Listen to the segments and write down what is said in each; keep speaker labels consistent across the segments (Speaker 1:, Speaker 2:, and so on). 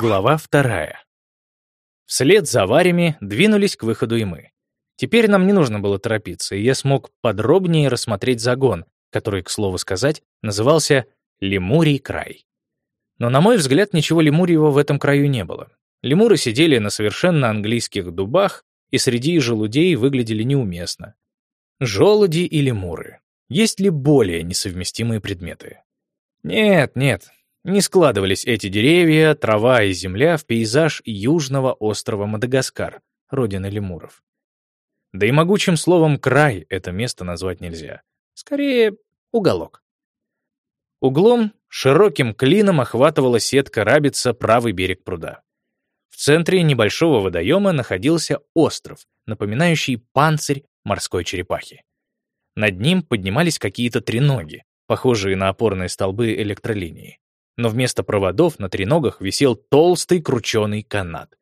Speaker 1: Глава вторая. Вслед за авариями двинулись к выходу и мы. Теперь нам не нужно было торопиться, и я смог подробнее рассмотреть загон, который, к слову сказать, назывался «Лемурий край». Но, на мой взгляд, ничего лемурьего в этом краю не было. Лемуры сидели на совершенно английских дубах и среди желудей выглядели неуместно. Желуди и лемуры. Есть ли более несовместимые предметы? Нет, нет, не складывались эти деревья, трава и земля в пейзаж южного острова Мадагаскар, родины лемуров. Да и могучим словом «край» это место назвать нельзя. Скорее, уголок. Углом широким клином охватывала сетка рабица правый берег пруда. В центре небольшого водоема находился остров, напоминающий панцирь морской черепахи. Над ним поднимались какие-то треноги, похожие на опорные столбы электролинии. Но вместо проводов на треногах висел толстый крученый канат.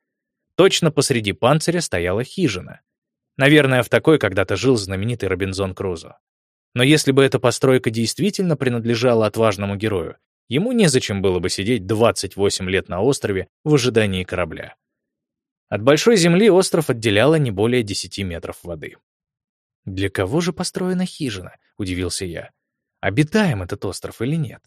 Speaker 1: Точно посреди панциря стояла хижина. Наверное, в такой когда-то жил знаменитый Робинзон Крузо. Но если бы эта постройка действительно принадлежала отважному герою, ему незачем было бы сидеть 28 лет на острове в ожидании корабля. От большой земли остров отделяло не более 10 метров воды. «Для кого же построена хижина?» — удивился я. «Обитаем этот остров или нет?»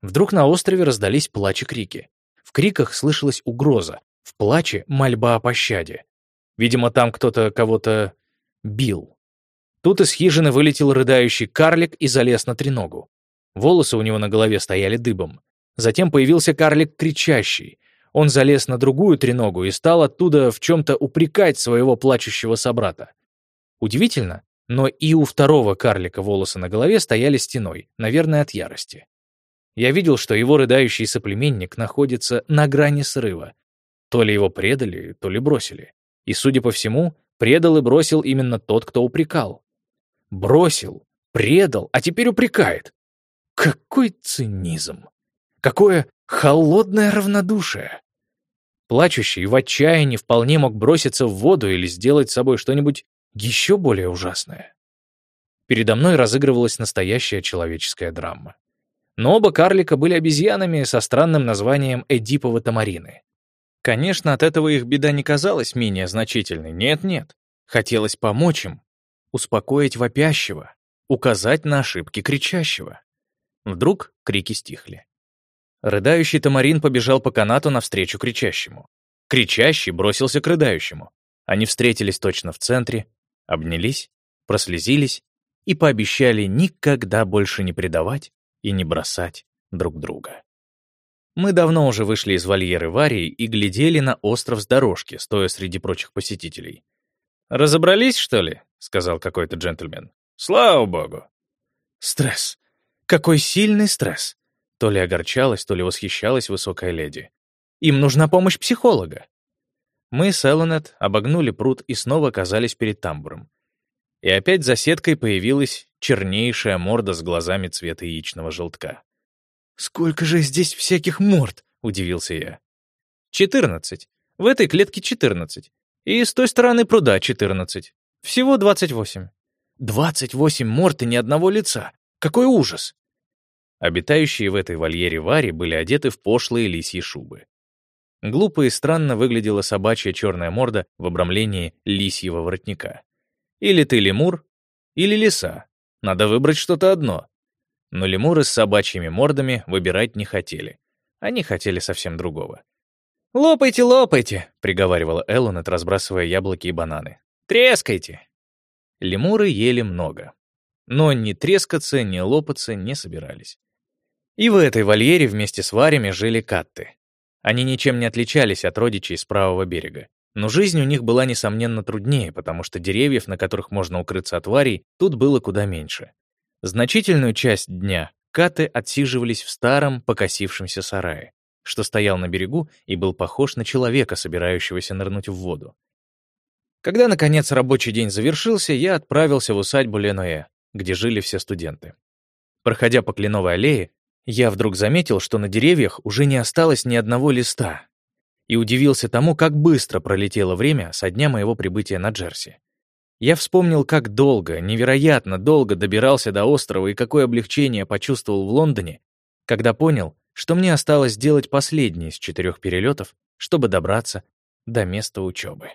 Speaker 1: Вдруг на острове раздались плач и крики. В криках слышалась угроза, в плаче — мольба о пощаде. Видимо, там кто-то кого-то бил. Тут из хижины вылетел рыдающий карлик и залез на треногу. Волосы у него на голове стояли дыбом. Затем появился карлик кричащий. Он залез на другую треногу и стал оттуда в чем-то упрекать своего плачущего собрата. Удивительно, но и у второго карлика волосы на голове стояли стеной, наверное, от ярости. Я видел, что его рыдающий соплеменник находится на грани срыва. То ли его предали, то ли бросили. И, судя по всему, предал и бросил именно тот, кто упрекал. Бросил, предал, а теперь упрекает. Какой цинизм! Какое холодное равнодушие! Плачущий в отчаянии вполне мог броситься в воду или сделать с собой что-нибудь еще более ужасное. Передо мной разыгрывалась настоящая человеческая драма. Но оба карлика были обезьянами со странным названием Эдиповы тамарины. Конечно, от этого их беда не казалась менее значительной. Нет-нет. Хотелось помочь им, успокоить вопящего, указать на ошибки кричащего. Вдруг крики стихли. Рыдающий Тамарин побежал по канату навстречу кричащему. Кричащий бросился к рыдающему. Они встретились точно в центре, обнялись, прослезились и пообещали никогда больше не предавать и не бросать друг друга. Мы давно уже вышли из вольеры Варии и глядели на остров с дорожки, стоя среди прочих посетителей. «Разобрались, что ли?» — сказал какой-то джентльмен. «Слава богу!» «Стресс! Какой сильный стресс!» То ли огорчалась, то ли восхищалась высокая леди. «Им нужна помощь психолога!» Мы с Эллонет обогнули пруд и снова оказались перед тамбуром. И опять за сеткой появилась чернейшая морда с глазами цвета яичного желтка. «Сколько же здесь всяких морд!» — удивился я. «Четырнадцать. В этой клетке четырнадцать. И с той стороны пруда четырнадцать. Всего двадцать восемь». «Двадцать восемь морд и ни одного лица! Какой ужас!» Обитающие в этой вольере Вари были одеты в пошлые лисьи шубы. Глупо и странно выглядела собачья черная морда в обрамлении лисьего воротника. Или ты лемур, или лиса. Надо выбрать что-то одно. Но лемуры с собачьими мордами выбирать не хотели. Они хотели совсем другого. «Лопайте, лопайте!» — приговаривала Эллонет, разбрасывая яблоки и бананы. «Трескайте!» Лемуры ели много. Но ни трескаться, ни лопаться не собирались. И в этой вольере вместе с варями жили катты. Они ничем не отличались от родичей с правого берега. Но жизнь у них была, несомненно, труднее, потому что деревьев, на которых можно укрыться от варей, тут было куда меньше. Значительную часть дня каты отсиживались в старом, покосившемся сарае, что стоял на берегу и был похож на человека, собирающегося нырнуть в воду. Когда, наконец, рабочий день завершился, я отправился в усадьбу Ленуэ, где жили все студенты. Проходя по Кленовой аллее, я вдруг заметил, что на деревьях уже не осталось ни одного листа, и удивился тому, как быстро пролетело время со дня моего прибытия на Джерси. Я вспомнил, как долго, невероятно долго добирался до острова и какое облегчение почувствовал в Лондоне, когда понял, что мне осталось сделать последний из четырех перелетов, чтобы добраться до места учебы.